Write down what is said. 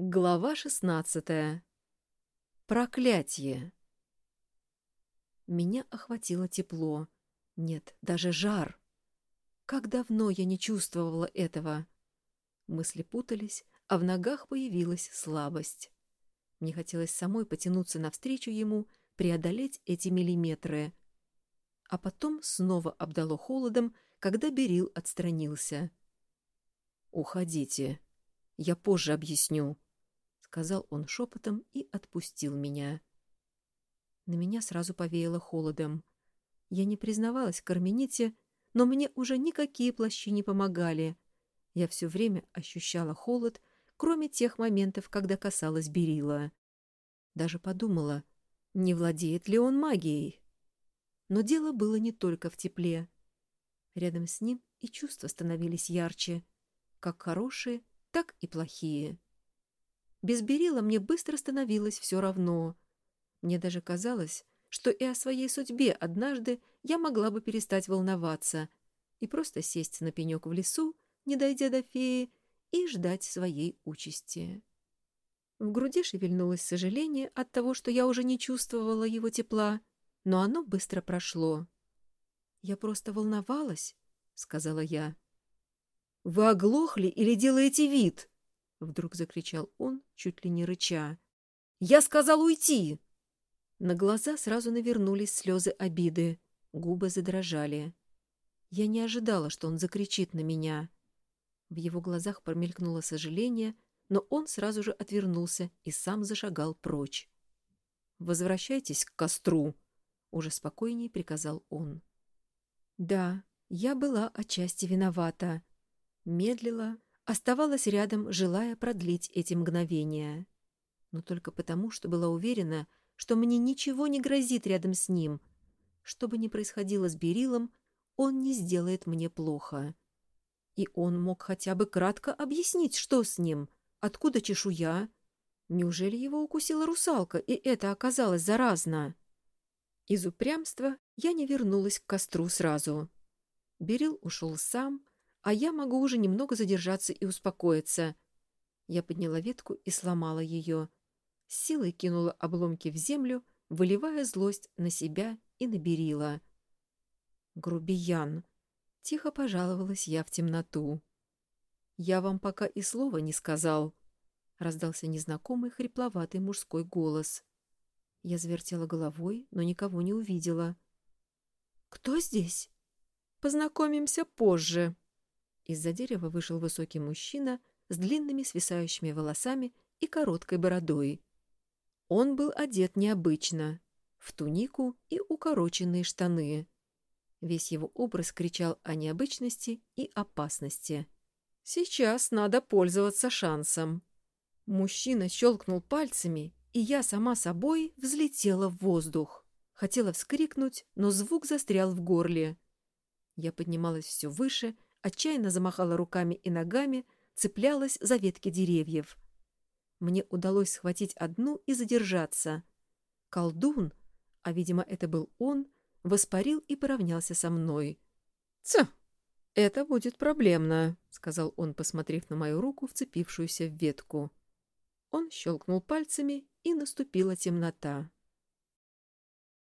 Глава шестнадцатая. Проклятие. Меня охватило тепло. Нет, даже жар. Как давно я не чувствовала этого. Мысли путались, а в ногах появилась слабость. Мне хотелось самой потянуться навстречу ему, преодолеть эти миллиметры. А потом снова обдало холодом, когда Берил отстранился. «Уходите. Я позже объясню», сказал он шепотом и отпустил меня. На меня сразу повеяло холодом. Я не признавалась Кармените, но мне уже никакие плащи не помогали. Я все время ощущала холод, кроме тех моментов, когда касалась Берила. Даже подумала, не владеет ли он магией. Но дело было не только в тепле. Рядом с ним и чувства становились ярче, как хорошие, так и плохие. Без Берила мне быстро становилось все равно. Мне даже казалось, что и о своей судьбе однажды я могла бы перестать волноваться и просто сесть на пенек в лесу, не дойдя до феи, и ждать своей участи. В груди шевельнулось сожаление от того, что я уже не чувствовала его тепла, но оно быстро прошло. «Я просто волновалась», — сказала я. «Вы оглохли или делаете вид?» — вдруг закричал он, чуть ли не рыча. «Я сказал уйти!» На глаза сразу навернулись слезы обиды, губы задрожали. Я не ожидала, что он закричит на меня. В его глазах промелькнуло сожаление, но он сразу же отвернулся и сам зашагал прочь. «Возвращайтесь к костру», — уже спокойнее приказал он. Да, я была отчасти виновата. Медлила, Оставалась рядом, желая продлить эти мгновения. Но только потому, что была уверена, что мне ничего не грозит рядом с ним. Что бы ни происходило с Берилом, он не сделает мне плохо. И он мог хотя бы кратко объяснить, что с ним, откуда чешуя. Неужели его укусила русалка, и это оказалось заразно? Из упрямства я не вернулась к костру сразу. Берил ушел сам, а я могу уже немного задержаться и успокоиться. Я подняла ветку и сломала ее. С силой кинула обломки в землю, выливая злость на себя и на Берила. «Грубиян!» — тихо пожаловалась я в темноту. «Я вам пока и слова не сказал», — раздался незнакомый хрипловатый мужской голос. Я завертела головой, но никого не увидела. «Кто здесь?» «Познакомимся позже», из-за дерева вышел высокий мужчина с длинными свисающими волосами и короткой бородой. Он был одет необычно, в тунику и укороченные штаны. Весь его образ кричал о необычности и опасности. «Сейчас надо пользоваться шансом». Мужчина щелкнул пальцами, и я сама собой взлетела в воздух. Хотела вскрикнуть, но звук застрял в горле. Я поднималась все выше, отчаянно замахала руками и ногами, цеплялась за ветки деревьев. Мне удалось схватить одну и задержаться. Колдун, а, видимо, это был он, воспарил и поравнялся со мной. «Ц! Это будет проблемно», — сказал он, посмотрев на мою руку, вцепившуюся в ветку. Он щелкнул пальцами, и наступила темнота.